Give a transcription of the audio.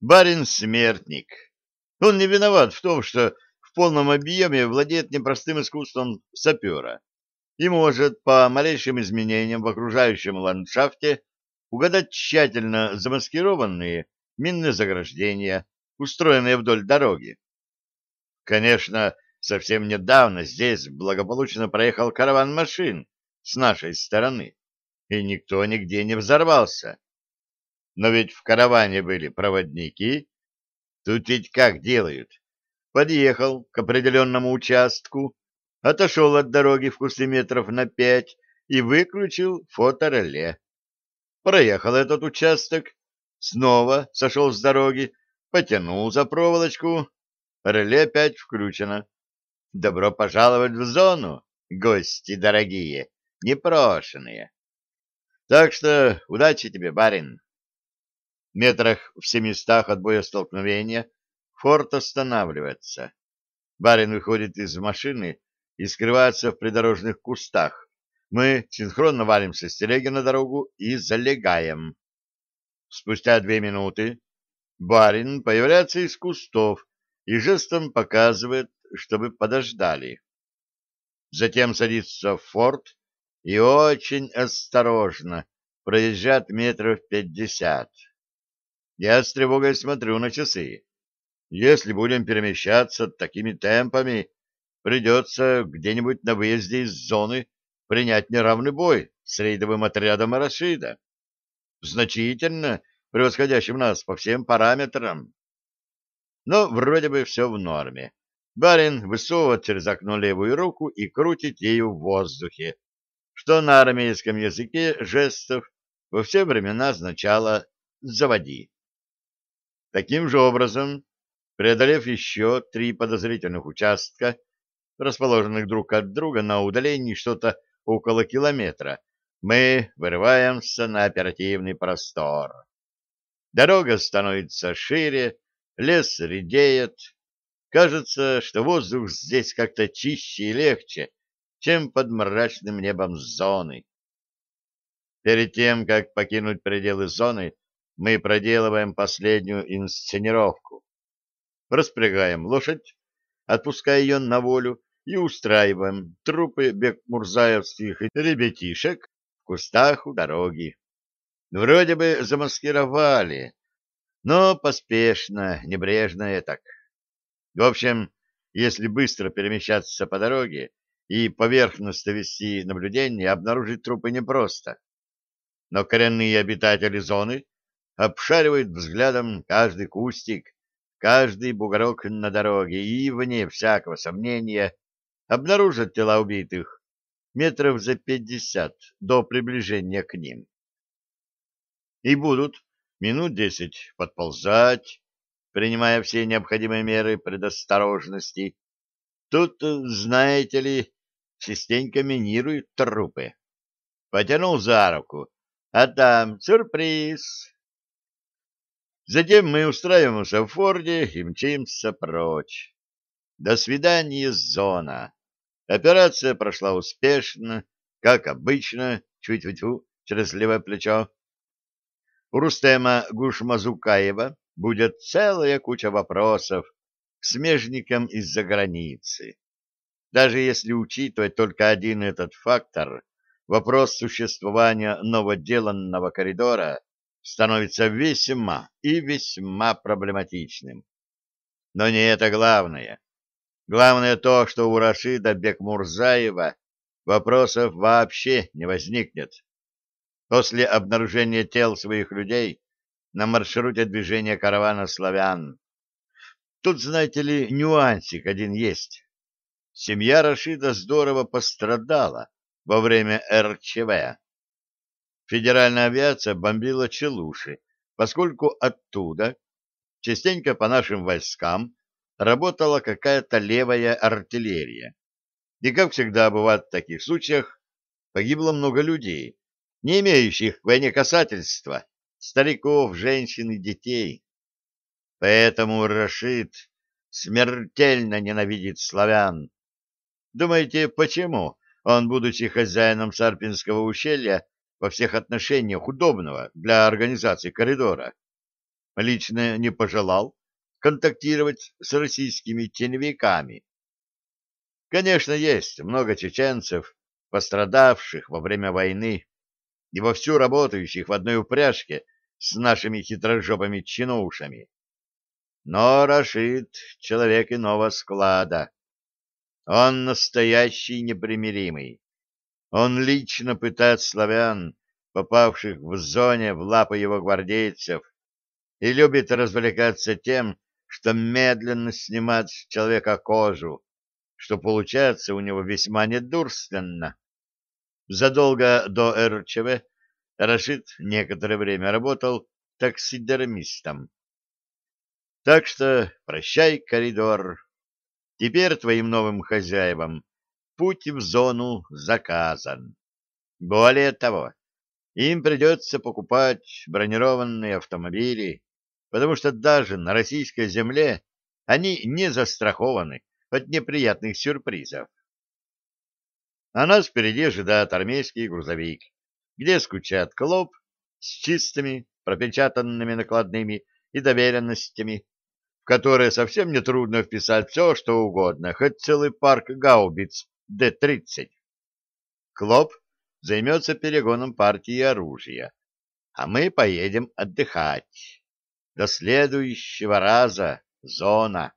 Барин смертник. Он не виноват в том, что в полном объеме владеет непростым искусством сапера и может по малейшим изменениям в окружающем ландшафте угадать тщательно замаскированные минные заграждения, устроенные вдоль дороги. Конечно, совсем недавно здесь благополучно проехал караван машин с нашей стороны, и никто нигде не взорвался. Но ведь в караване были проводники. Тут ведь как делают? Подъехал к определенному участку, отошел от дороги в кусты метров на пять и выключил фотореле. Проехал этот участок, снова сошел с дороги, потянул за проволочку, реле опять включено. Добро пожаловать в зону, гости дорогие, непрошенные. Так что удачи тебе, барин. Метрах в семистах от боестолкновения форт останавливается. Барин выходит из машины и скрывается в придорожных кустах. Мы синхронно валимся с телеги на дорогу и залегаем. Спустя две минуты барин появляется из кустов и жестом показывает, чтобы подождали. Затем садится в форт и очень осторожно проезжает метров пятьдесят. Я с тревогой смотрю на часы. Если будем перемещаться такими темпами, придется где-нибудь на выезде из зоны принять неравный бой с рейдовым отрядом Рашида, значительно превосходящим нас по всем параметрам. Но вроде бы все в норме. Барин высовывает через окно левую руку и крутит ею в воздухе, что на армейском языке жестов во все времена означало «заводи». Таким же образом, преодолев еще три подозрительных участка, расположенных друг от друга на удалении что-то около километра, мы вырываемся на оперативный простор. Дорога становится шире, лес редеет. Кажется, что воздух здесь как-то чище и легче, чем под мрачным небом зоны. Перед тем, как покинуть пределы зоны, мы проделываем последнюю инсценировку. Распрягаем лошадь, отпуская ее на волю, и устраиваем трупы бекмурзаевских ребятишек в кустах у дороги. Вроде бы замаскировали, но поспешно, небрежно так. В общем, если быстро перемещаться по дороге и поверхностно вести наблюдение, обнаружить трупы непросто. Но коренные обитатели зоны обшаривают взглядом каждый кустик, каждый бугорок на дороге и, вне всякого сомнения, обнаружат тела убитых метров за пятьдесят до приближения к ним. И будут минут десять подползать, принимая все необходимые меры предосторожности. Тут, знаете ли, частенько минируют трупы. Потянул за руку, а там сюрприз. Затем мы устраиваемся в Форде и мчимся прочь. До свидания, зона. Операция прошла успешно, как обычно, чуть-чуть через левое плечо. У Рустема Гушмазукаева будет целая куча вопросов к смежникам из-за границы. Даже если учитывать только один этот фактор, вопрос существования новоделанного коридора становится весьма и весьма проблематичным. Но не это главное. Главное то, что у Рашида Бекмурзаева вопросов вообще не возникнет. После обнаружения тел своих людей на маршруте движения каравана славян. Тут, знаете ли, нюансик один есть. Семья Рашида здорово пострадала во время РЧВ. Федеральная авиация бомбила Челуши, поскольку оттуда частенько по нашим войскам работала какая-то левая артиллерия. И, как всегда бывает в таких случаях, погибло много людей, не имеющих к войне касательства, стариков, женщин и детей. Поэтому Рашид смертельно ненавидит славян. Думаете, почему он, будучи хозяином Сарпинского ущелья, во всех отношениях удобного для организации коридора, лично не пожелал контактировать с российскими теневиками. Конечно, есть много чеченцев, пострадавших во время войны и вовсю работающих в одной упряжке с нашими хитрожопыми чинушами. Но Рашид — человек иного склада. Он настоящий непримиримый. Он лично пытает славян, попавших в зоне в лапы его гвардейцев, и любит развлекаться тем, что медленно снимает с человека кожу, что получается у него весьма недурственно. Задолго до РЧВ Рашид некоторое время работал таксидермистом. Так что прощай, коридор. Теперь твоим новым хозяевам путь в зону заказан. Более того, им придется покупать бронированные автомобили, потому что даже на российской земле они не застрахованы от неприятных сюрпризов. А нас впереди ожидает армейский грузовик, где скучает клоп с чистыми, пропечатанными накладными и доверенностями, в которые совсем не трудно вписать все, что угодно, хоть целый парк гаубиц Д-30. Клоп займется перегоном партии оружия, а мы поедем отдыхать. До следующего раза, зона.